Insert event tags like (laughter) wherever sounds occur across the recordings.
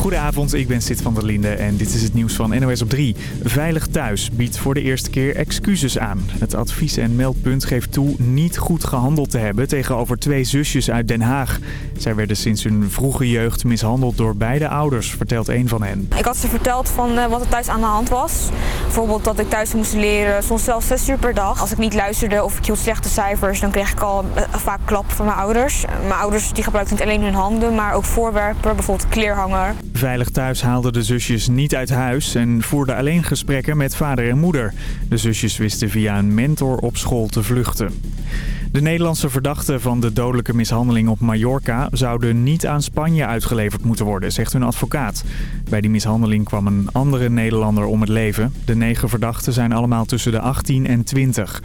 Goedenavond, ik ben Sid van der Linde en dit is het nieuws van NOS op 3. Veilig Thuis biedt voor de eerste keer excuses aan. Het advies- en meldpunt geeft toe niet goed gehandeld te hebben tegenover twee zusjes uit Den Haag. Zij werden sinds hun vroege jeugd mishandeld door beide ouders, vertelt een van hen. Ik had ze verteld van uh, wat er thuis aan de hand was. Bijvoorbeeld dat ik thuis moest leren, soms zelfs 6 uur per dag. Als ik niet luisterde of ik hield slechte cijfers, dan kreeg ik al uh, vaak klap van mijn ouders. Mijn ouders die gebruikten niet alleen hun handen, maar ook voorwerpen, bijvoorbeeld kleerhanger. Veilig Thuis haalde de zusjes niet uit huis en voerde alleen gesprekken met vader en moeder. De zusjes wisten via een mentor op school te vluchten. De Nederlandse verdachten van de dodelijke mishandeling op Mallorca zouden niet aan Spanje uitgeleverd moeten worden, zegt hun advocaat. Bij die mishandeling kwam een andere Nederlander om het leven. De negen verdachten zijn allemaal tussen de 18 en 20.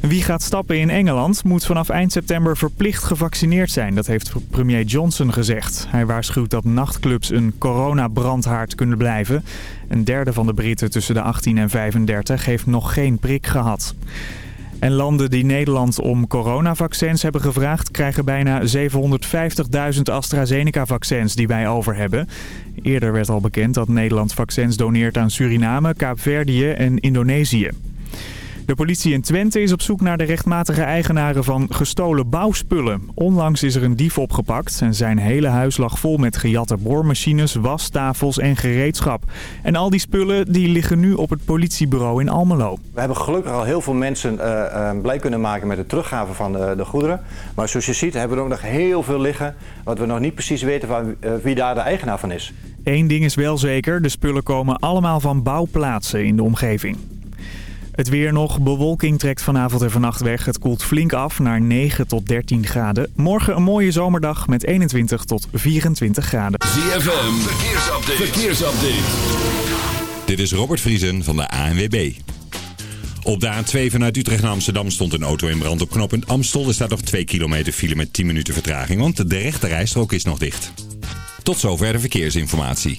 Wie gaat stappen in Engeland moet vanaf eind september verplicht gevaccineerd zijn. Dat heeft premier Johnson gezegd. Hij waarschuwt dat nachtclubs een coronabrandhaard kunnen blijven. Een derde van de Britten tussen de 18 en 35 heeft nog geen prik gehad. En landen die Nederland om coronavaccins hebben gevraagd... krijgen bijna 750.000 AstraZeneca-vaccins die wij over hebben. Eerder werd al bekend dat Nederland vaccins doneert aan Suriname, Kaapverdië en Indonesië. De politie in Twente is op zoek naar de rechtmatige eigenaren van gestolen bouwspullen. Onlangs is er een dief opgepakt en zijn hele huis lag vol met gejatte boormachines, wastafels en gereedschap. En al die spullen die liggen nu op het politiebureau in Almelo. We hebben gelukkig al heel veel mensen uh, uh, blij kunnen maken met de teruggave van de, de, goederen. Maar zoals je ziet hebben we ook nog heel veel liggen wat we nog niet precies weten van, uh, wie daar de eigenaar van is. Eén ding is wel zeker, de spullen komen allemaal van bouwplaatsen in de omgeving. Het weer nog. Bewolking trekt vanavond en vannacht weg. Het koelt flink af naar 9 tot 13 graden. Morgen een mooie zomerdag met 21 tot 24 graden. ZFM, verkeersupdate. verkeersupdate. Dit is Robert Vriesen van de ANWB. Op de A2 vanuit Utrecht naar Amsterdam stond een auto in brand op knooppunt Amstel. Er staat nog 2 kilometer file met 10 minuten vertraging, want de rechte rijstrook is nog dicht. Tot zover de verkeersinformatie.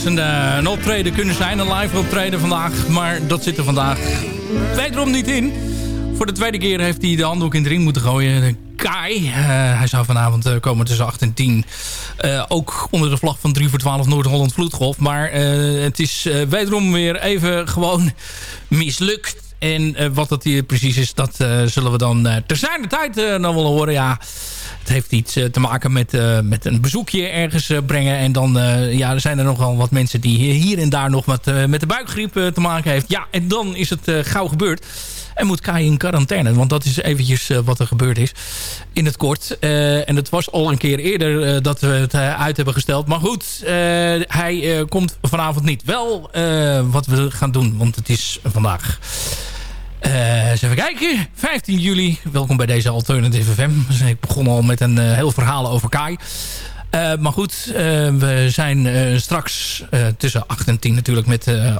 Eens een, eh, een optreden kunnen zijn. Een live optreden vandaag. Maar dat zit er vandaag wederom niet in. Voor de tweede keer heeft hij de handdoek in de ring moeten gooien. Kai. Eh, hij zou vanavond eh, komen tussen 8 en 10. Eh, ook onder de vlag van 3 voor 12 Noord-Holland Vloedgolf. Maar eh, het is eh, wederom weer even gewoon mislukt. En eh, wat dat hier precies is, dat eh, zullen we dan ter zijner tijd eh, dan willen horen. Ja, heeft iets eh, te maken met, eh, met een bezoekje ergens eh, brengen. En dan ja, er zijn er nogal wat mensen die hier en daar nog met de buikgriep te maken heeft. Ja, en dan is het gauw gebeurd. En moet Kai in quarantaine. Want dat is eventjes wat er gebeurd is. In het kort. En het was al een keer eerder dat we het uit hebben gesteld. Maar goed, hij komt vanavond niet. Wel wat we gaan doen. Want het is vandaag... Eh, eens even kijken. 15 juli. Welkom bij deze Alternative FM. Dus ik begon al met een eh, heel verhaal over Kai. Eh, maar goed, we zijn straks tussen 8 en 10 natuurlijk met eh,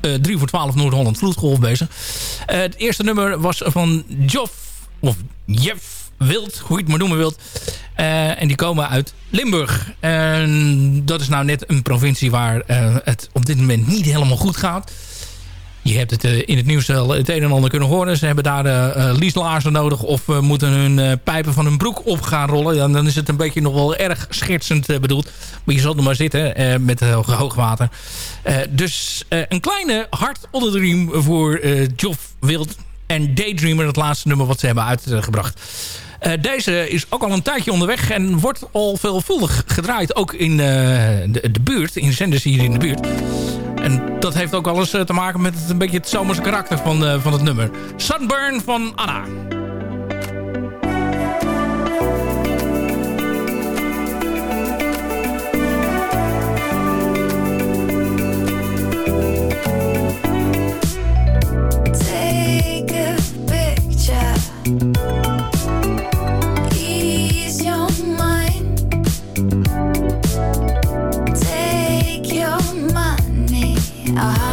eh, 3 voor 12 Noord-Holland Vloedgolf bezig. Het eerste nummer was van Joff, of Jeff Wild, hoe je het maar noemen wilt. En die komen uit Limburg. En dat is nou net een provincie waar het op dit moment niet helemaal goed gaat. Je hebt het eh, in het nieuws wel het een en ander kunnen horen. Ze hebben daar uh, lieslaarzen nodig of moeten hun pijpen van hun broek op gaan rollen. Dan, dan is het een beetje nog wel erg schertsend bedoeld. Maar je zal er maar zitten met hoog, hoogwater. Dus een kleine hart onder de riem voor Joff Wild en Daydreamer. Het laatste nummer wat ze hebben uitgebracht. Deze is ook al een tijdje onderweg en wordt al veelvuldig gedraaid. Ook in de, de, buurt, in zenders hier in de buurt. En dat heeft ook alles uh, te maken met het, een beetje het zomerse karakter van, uh, van het nummer. Sunburn van Anna. I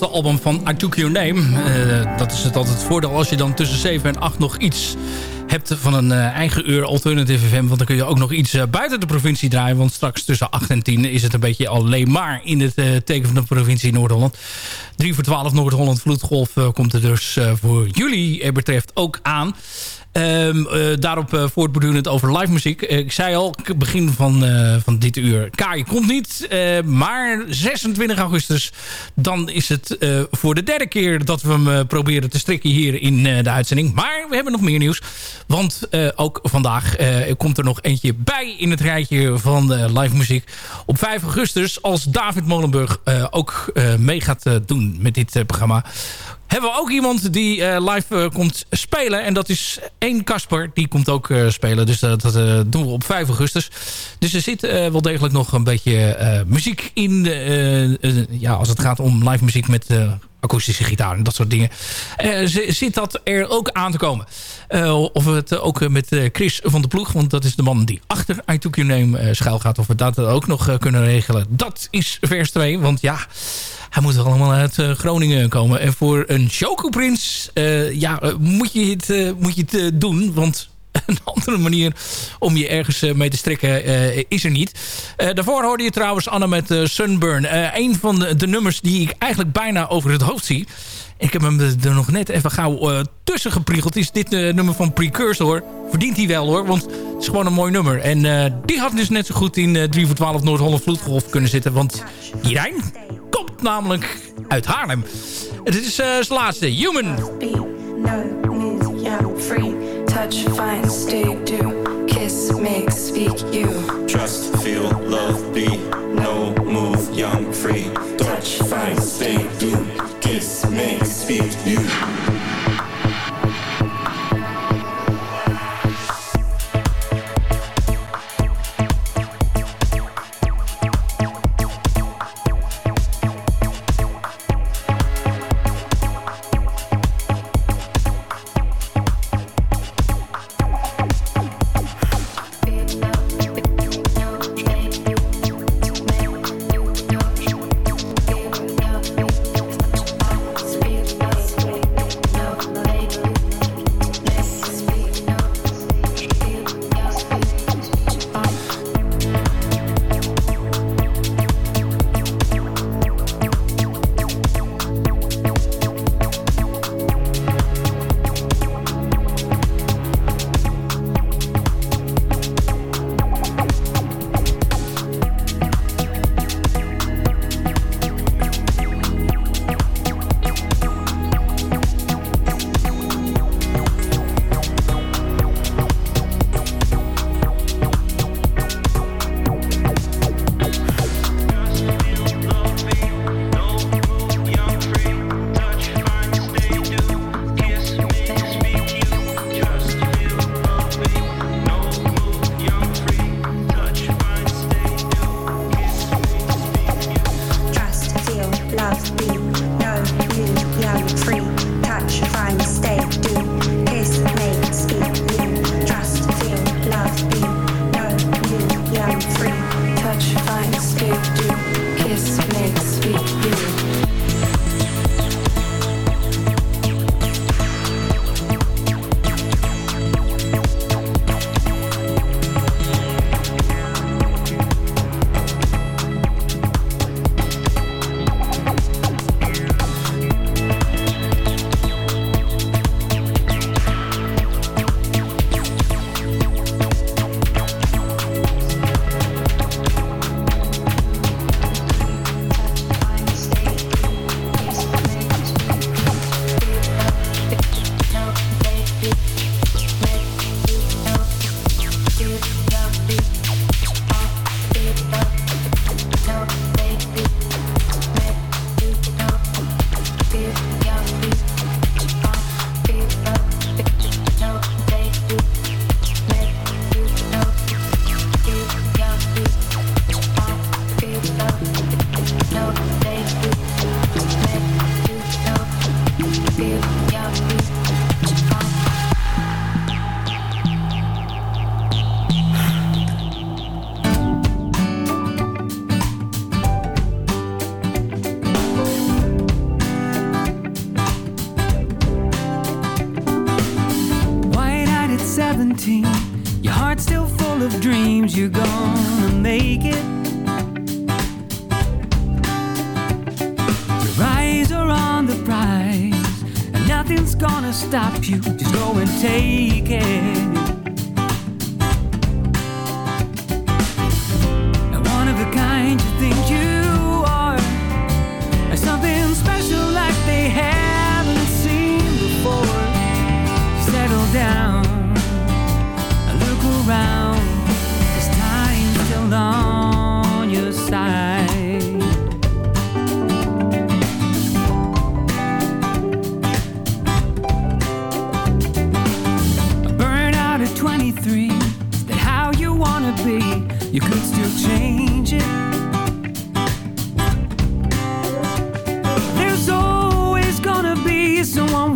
laatste album van I Took Your Name. Eh, dat is het altijd het voordeel als je dan tussen 7 en 8 nog iets hebt van een eh, eigen uur Alternative FM. Want dan kun je ook nog iets eh, buiten de provincie draaien. Want straks tussen 8 en 10 is het een beetje alleen maar in het teken van de provincie Noord-Holland. 3 voor 12 Noord-Holland Vloedgolf komt er dus voor jullie betreft ook aan. Eh, daarop uh, over live muziek. Eh, ik zei al, begin van, van dit uur. Kai komt niet, maar 26 augustus... dan is het voor de derde keer dat we hem proberen te strikken hier in de uitzending. Maar we hebben nog meer nieuws. Want ook vandaag komt er nog eentje bij in het rijtje van live muziek. Op 5 augustus, als David Molenburg ook mee gaat doen met dit programma hebben we ook iemand die eh, live eh, komt spelen. En dat is één Kasper. Die komt ook eh, spelen. Dus dat, dat doen we op 5 augustus. Dus er zit wel degelijk nog een beetje muziek in. ja, als het gaat om live muziek met akoestische gitaar en dat soort dingen. Eh, zit dat er ook aan te komen. Eh, of het ook eh, met Chris van de Ploeg. Want dat is de man die achter I Took Your Name schuil gaat. Of we dat ook nog kunnen regelen. Dat is vers 2. Want ja... Hij moet allemaal uit Groningen komen. En voor een Chocoprins eh ja, moet je het, moet je het doen. Want (laughs) een andere manier om je ergens eh, mee te strikken eh, is er niet. Eh, daarvoor hoorde je trouwens Anna met Sunburn. Een van de, nummers die ik eigenlijk bijna over het hoofd zie. Ik heb hem er nog net even gauw tussen gepriegeld. Is dit nummer van Precursor. Verdient hij wel hoor. Want het is gewoon een mooi nummer. En die had dus net zo goed in eh 3 voor 12 Noord-Holland Vloedgolf kunnen zitten. Want Jirijn komt namelijk uit Haarlem. Het is zijn laatste. Human. Touch, find, stay, do. Kiss, make, speak, you. Trust, feel, love, be. No move, young, free. Touch, find, stay, do. Kiss, make, speak, you.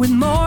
with more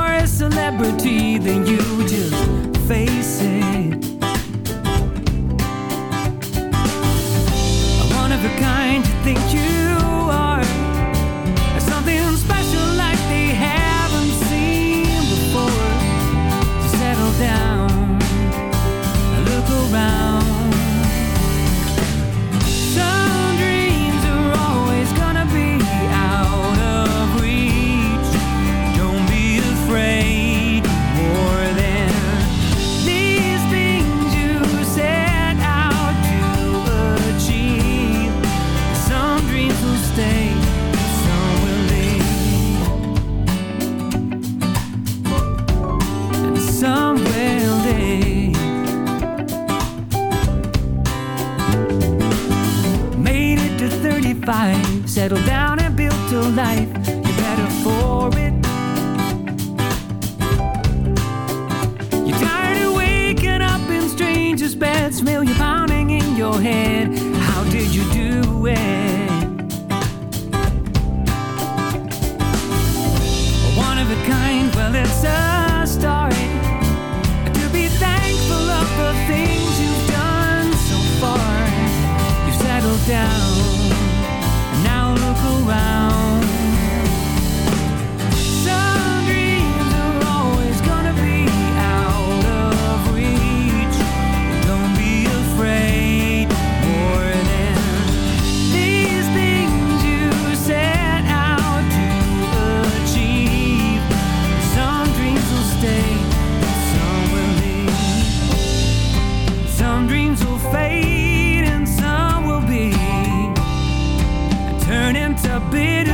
settle down. bitter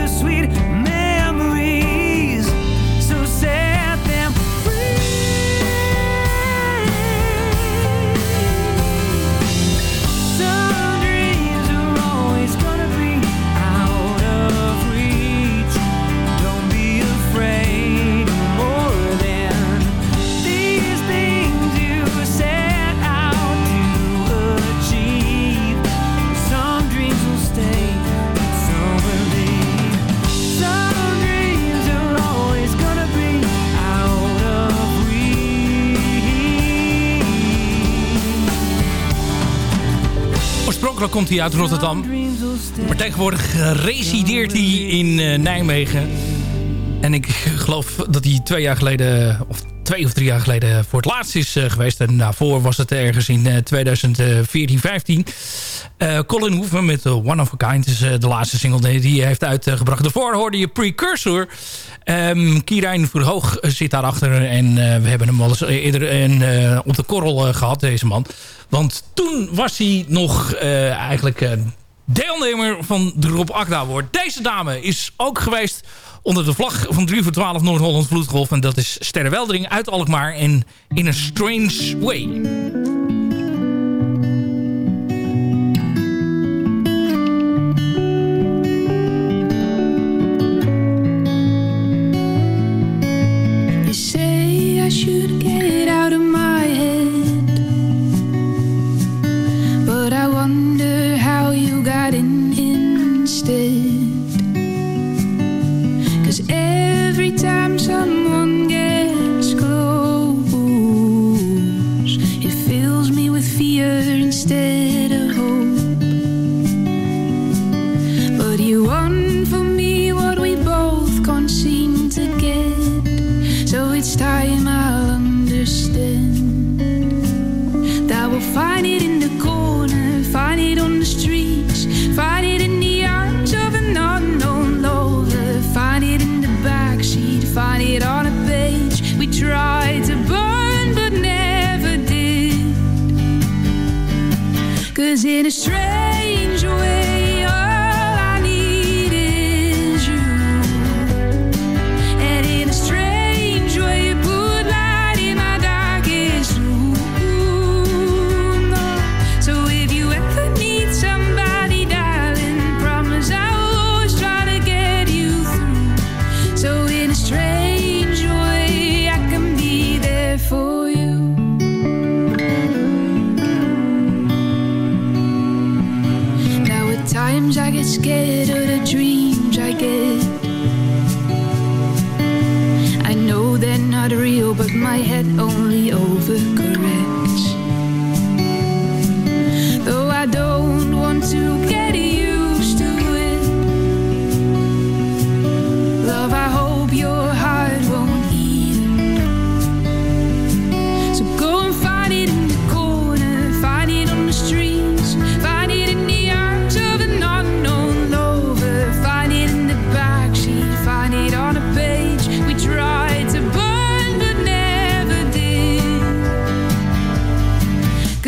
komt hij uit Rotterdam. Maar tegenwoordig resideert hij in eh, Nijmegen. En ik geloof dat hij twee jaar geleden, of twee of drie jaar geleden voor het laatst is eh, geweest. En daarvoor was het ergens in eh, 2014, 15. Eh, Colin Hoeven met One of a Kind is de laatste single die hij heeft uitgebracht. Daarvoor hoorde je Precursor. Um, Kierijn Verhoog zit daarachter. En we hebben hem al eens eerder en, op de korrel gehad, deze man. Want toen was hij nog eigenlijk deelnemer van de Rob Akda Award. Deze dame is ook geweest onder de vlag van 3 voor 12 Noord-Holland Vloedgolf. En dat is Sterre Weldering uit Alkmaar en In a Strange Way. say I should get out of my head, But I wonder how you got in instead.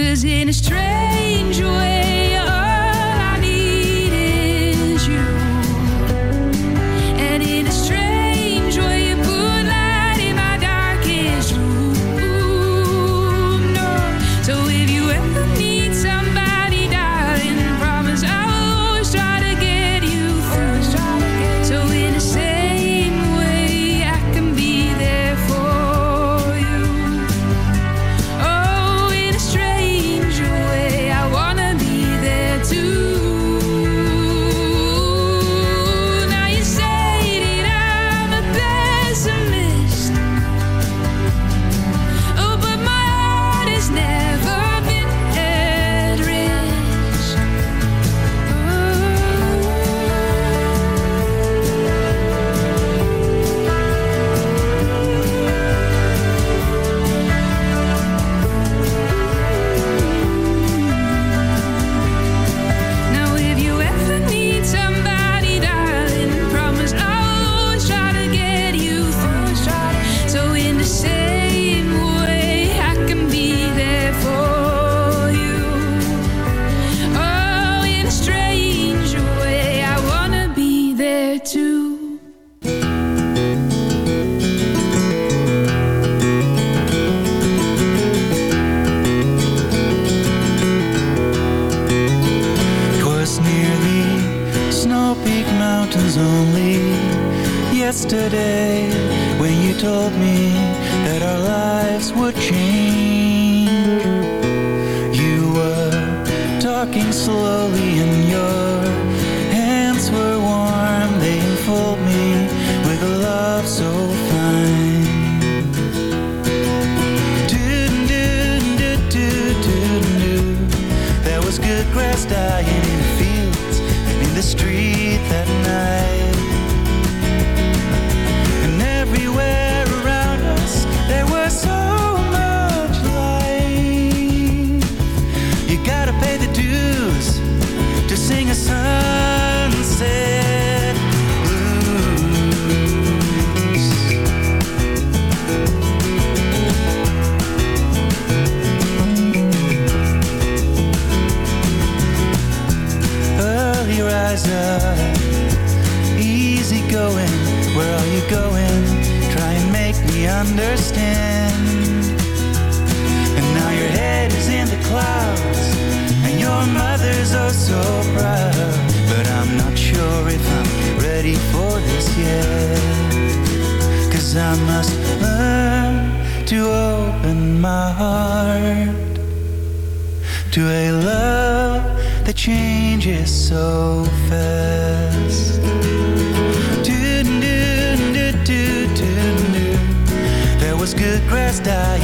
voices in a strange way. hold me with a love so understand. And now your head is in the clouds And your mother's oh so proud. But I'm not sure if I'm ready for this yet. Cause I must learn to open my heart To a love that changes so fast. style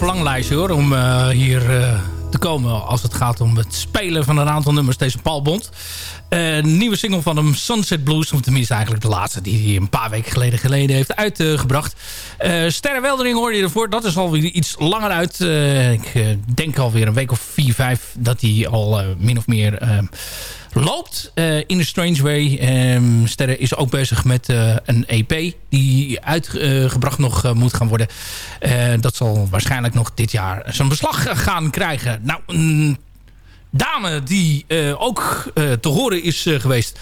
verlanglijstje hoor, om eh, hier eh, te komen als het gaat om het spelen van een aantal nummers. Deze Paul Bond. Eh, nieuwe single van hem, Sunset Blues. Of tenminste eigenlijk de laatste die hij een paar weken geleden, geleden heeft uitgebracht. Uh, Sterrenweldering hoorde je ervoor. Dat is alweer iets langer uit. Ik denk alweer een week of vier, vijf dat hij al min of meer loopt. eh, in a Strange Way. Ehm, Sterre is ook bezig met eh, een EP die uitgebracht nog eh, moet gaan worden. Dat zal waarschijnlijk nog dit jaar zijn beslag gaan krijgen. Nou, een dame die ook te horen is geweest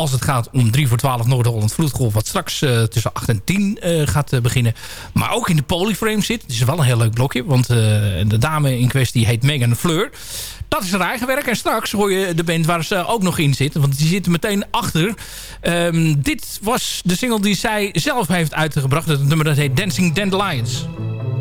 als het gaat om 3 voor 12 Noord-Holland Vloedgolf... wat straks eh, tussen 8 en 10 eh, gaat eh, beginnen. Maar ook in de Polyframe zit. Het is wel een heel leuk blokje. Want de dame in kwestie heet Megan Fleur. Dat is haar eigen werk. En straks hoor je de band waar ze ook nog in zit. Want die zitten meteen achter. Ehm, dit was de single die zij zelf heeft uitgebracht. Het nummer dat heet Dancing Dandelions. Miles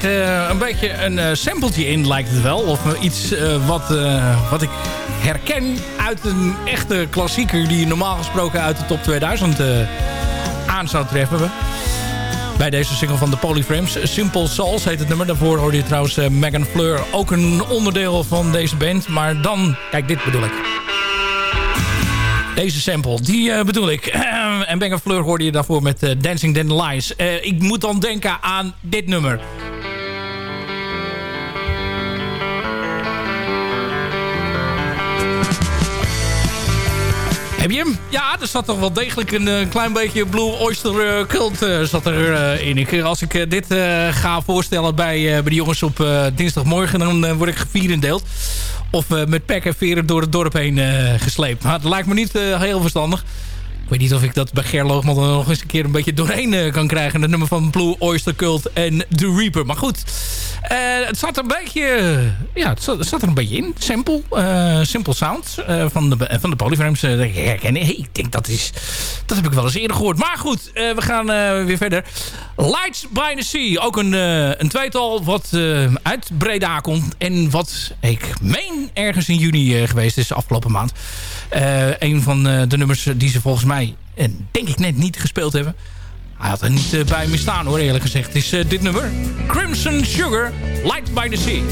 zit eh, een beetje een eh sampletje in, lijkt het wel. Of eh, iets wat, wat ik herken uit een echte klassieker... die normaal gesproken uit de top 2000 eh, aan zou treffen. Bij deze single van de Polyframes. Simple Souls heet het nummer. Daarvoor hoorde je trouwens Megan Fleur. Ook een onderdeel van deze band. Maar dan, kijk dit bedoel ik. Deze sample, die bedoel ik. (clears throat) en Megan Fleur hoorde je daarvoor met Dancing Dandelions. Eh ik moet dan denken aan dit nummer. Ja, er zat toch wel degelijk een eh, klein beetje Blue Oyster eh, Cult eh, zat er in. Als ik dit ga voorstellen bij, bij de jongens op dinsdagmorgen... dan word ik gevierendeeld. Of met pek en veren door het dorp heen gesleept. Maar het lijkt me niet heel verstandig. Ik weet niet of ik dat bij Gerloogman er nog eens een keer een beetje doorheen eh, kan krijgen. Het nummer van Blue Oyster Cult en The Reaper. Maar goed, eh, het zat er een beetje... ja, het zat, het er een beetje in. Simple, eh, simple sound van, de, van de Polyframes. ik herken. Hey, ik denk dat is... Dat heb ik wel eens eerder gehoord. Maar goed, we gaan weer verder. Lights by the Sea. Ook een, een tweetal wat uit Breda komt. En wat ik meen ergens in juni geweest is afgelopen maand. Een van de nummers die ze volgens mij, eh, denk ik net niet gespeeld hebben. Hij had er niet eh, bij me staan hoor, eerlijk gezegd. Is eh, dit nummer. Crimson Sugar, Light by the Sea.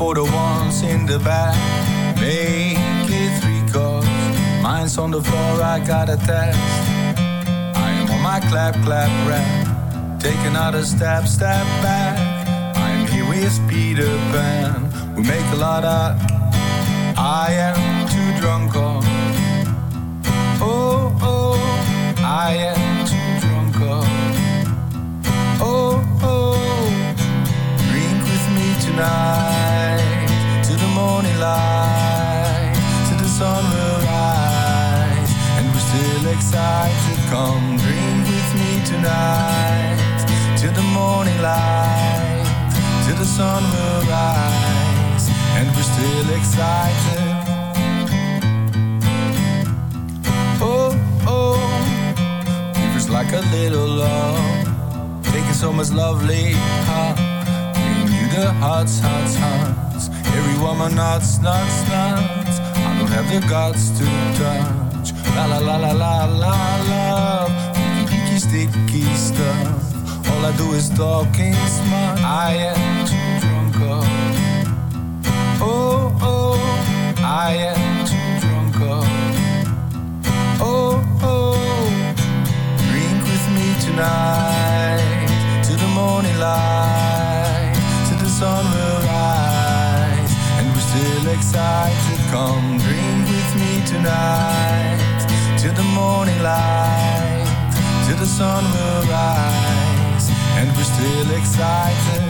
For the ones in the back. Make it three cause mine's on the floor. I got a text. I am on my clap clap rap. Take another step, step back. I'm here with Peter Pan. We make a lot of. I am too drunk on. Oh oh, I am too drunk on. Oh oh, drink with me tonight morning light, to the sun will rise, and we're still excited. Come drink with me tonight to the morning light, to the sun will rise, and we're still excited. Oh oh, feels like a little love, taking so much lovely, huh? Bring you the hearts, hearts, hearts. Woman nuts, nuts, nuts. I don't have the guts to touch. La la la la la la love. Icky sticky stuff. All I do is talking smart. I am too drunk. oh. Oh oh, I am too drunk. oh. Oh oh, drink with me tonight to the morning light, to the sun will rise, and we're still excited. Come drink with me tonight to the morning light, to the sun will rise, and we're still excited.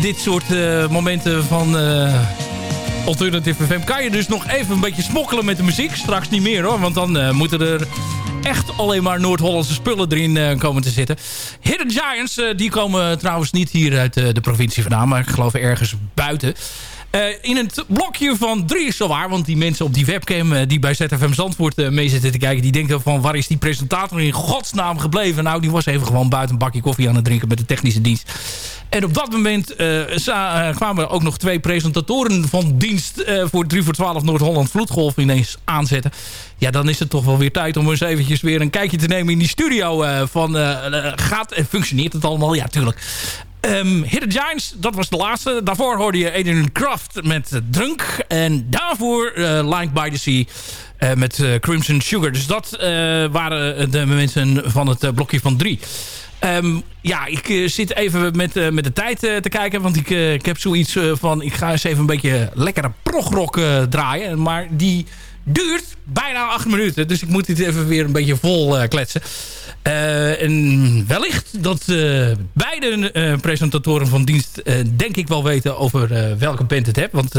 Dit soort eh, momenten van eh, Alternative FM... kan je dus nog even een beetje smokkelen met de muziek. Straks niet meer hoor, want dan eh, moeten er echt alleen maar Noord-Hollandse spullen erin komen te zitten. Hidden Giants, die komen trouwens niet hier uit de provincie vandaan... maar ik geloof ergens buiten... Eh, in het blokje van drie is zo waar. Want die mensen op die webcam eh, die bij ZFM Zandvoort uh, mee zitten te kijken... die denken van waar is die presentator in godsnaam gebleven? Nou, die was even gewoon buiten een bakje koffie aan het drinken met de technische dienst. En op dat moment eh, eh, kwamen er ook nog twee presentatoren van dienst... eh, voor 3 voor 12 Noord-Holland Vloedgolf ineens aanzetten. Ja, dan is het toch wel weer tijd om eens eventjes weer een kijkje te nemen in die studio. eh, van, eh, eh, gaat en functioneert het allemaal? Ja, tuurlijk. Ehm Hidden Giants, dat was de laatste. Daarvoor hoorde je Adrian Kraft met eh, Drunk. En daarvoor eh Like by the Sea eh, met Crimson Sugar. Dus dat waren de mensen van het blokje van drie. Ehm, ja, ik zit even met, met de tijd te kijken. Want ik, ik heb zoiets van... Ik ga eens even een beetje lekkere progrock draaien. Maar die duurt bijna acht minuten. Dus ik moet dit even weer een beetje vol eh, kletsen. Eh, en wellicht dat eh, beide presentatoren van dienst... denk ik wel weten over welke band het heb. Want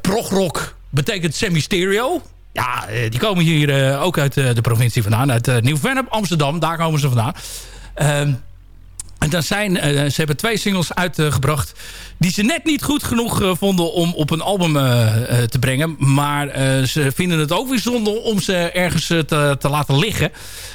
progrock betekent semi-stereo. Ja, die komen hier ook uit de provincie vandaan. Uit Nieuw-Vennep, Amsterdam. Daar komen ze vandaan. En dan zijn, eh, ze hebben twee singles uitgebracht... die ze net niet goed genoeg eh, vonden om op een album eh, te brengen. Maar ze vinden het ook weer zonde om ze ergens te, te laten liggen.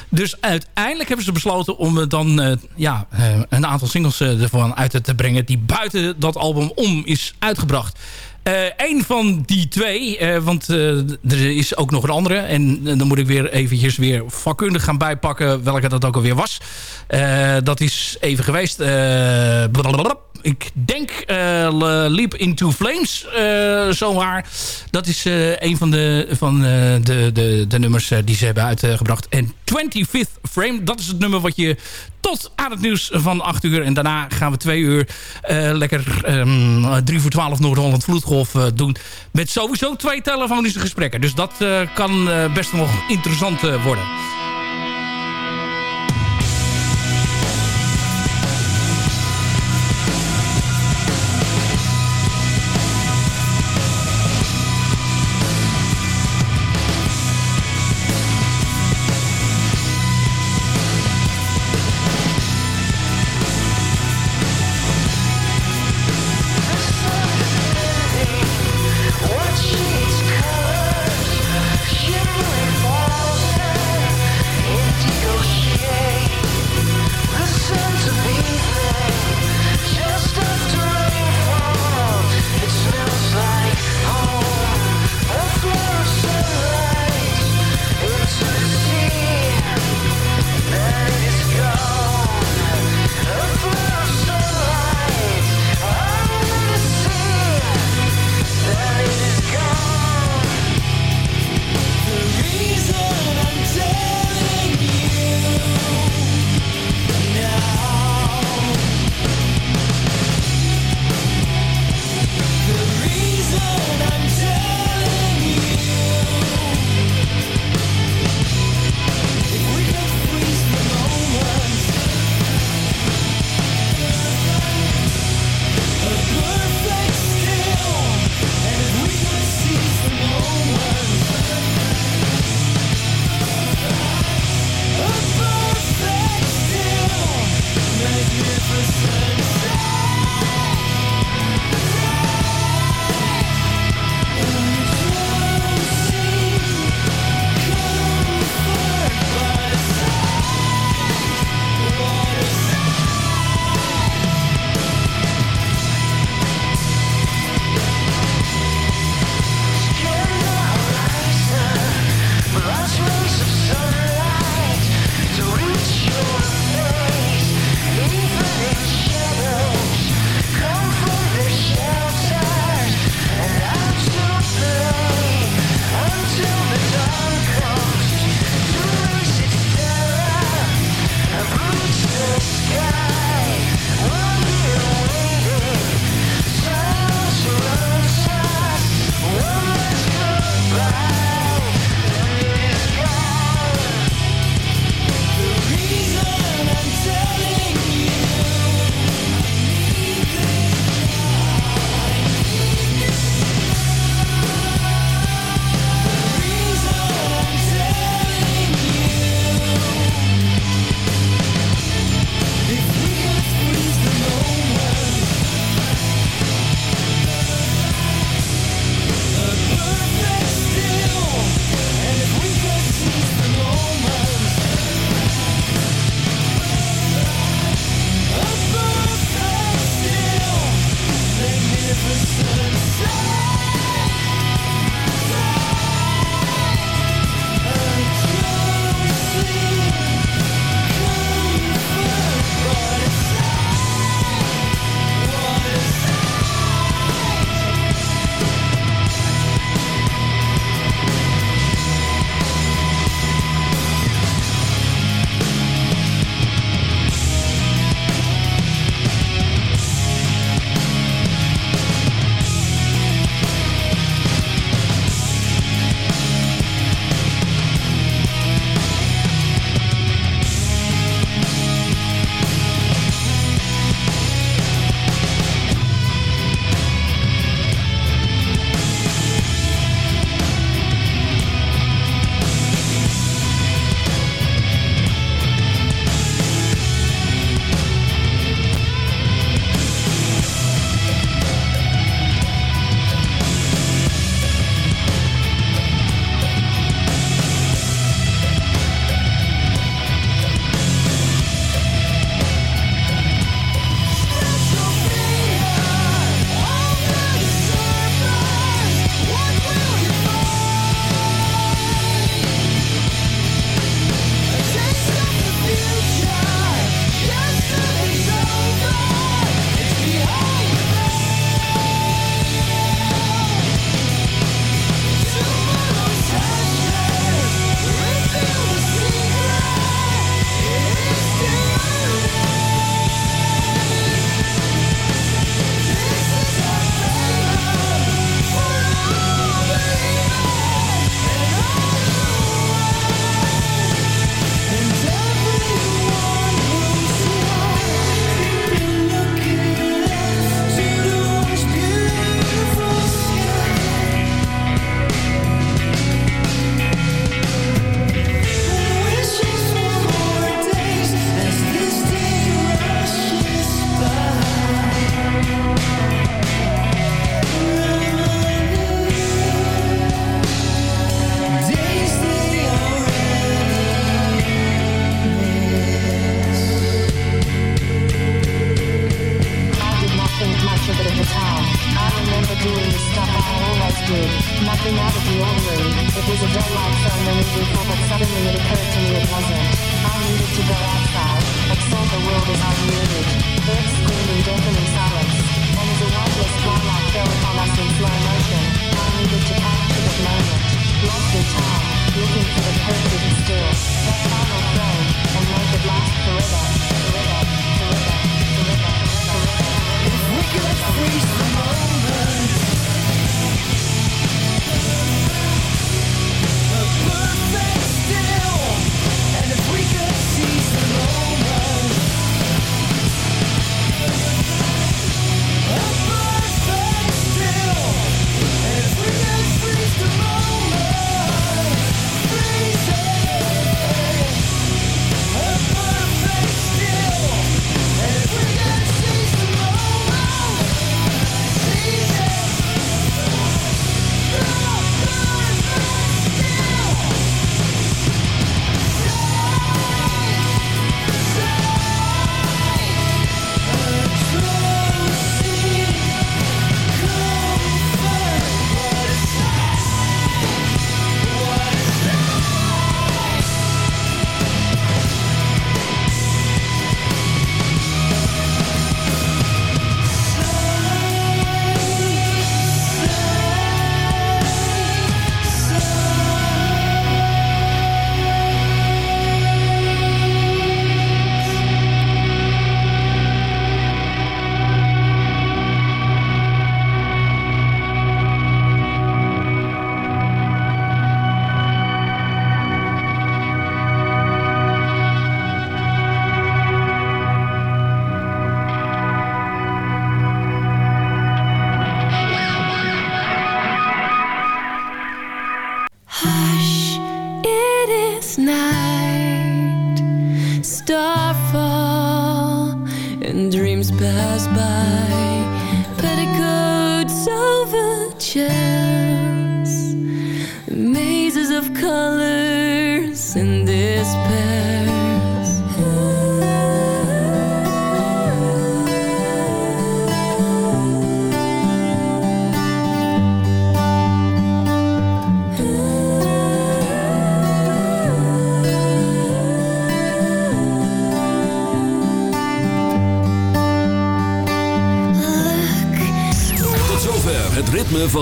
Dus uiteindelijk hebben ze besloten om dan ja, een aantal singles ervan uit te brengen... die buiten dat album om is uitgebracht. Eh een van die twee, eh, want eh, er is ook nog een andere. En eh, dan moet ik weer eventjes weer vakkundig gaan bijpakken welke dat ook alweer was. Eh, dat is even geweest. eh, blablabla. Ik denk eh, Leap into Flames, eh zomaar. Dat is eh, een van, de, van de, de, de nummers die ze hebben uitgebracht. En 25th Frame, dat is het nummer wat je tot aan het nieuws van 8 uur. En daarna gaan we twee uur lekker ehm 3 voor 12 Noord-Holland Vloedgolf doen. Met sowieso twee telefonische gesprekken. Dus dat kan best nog interessant worden.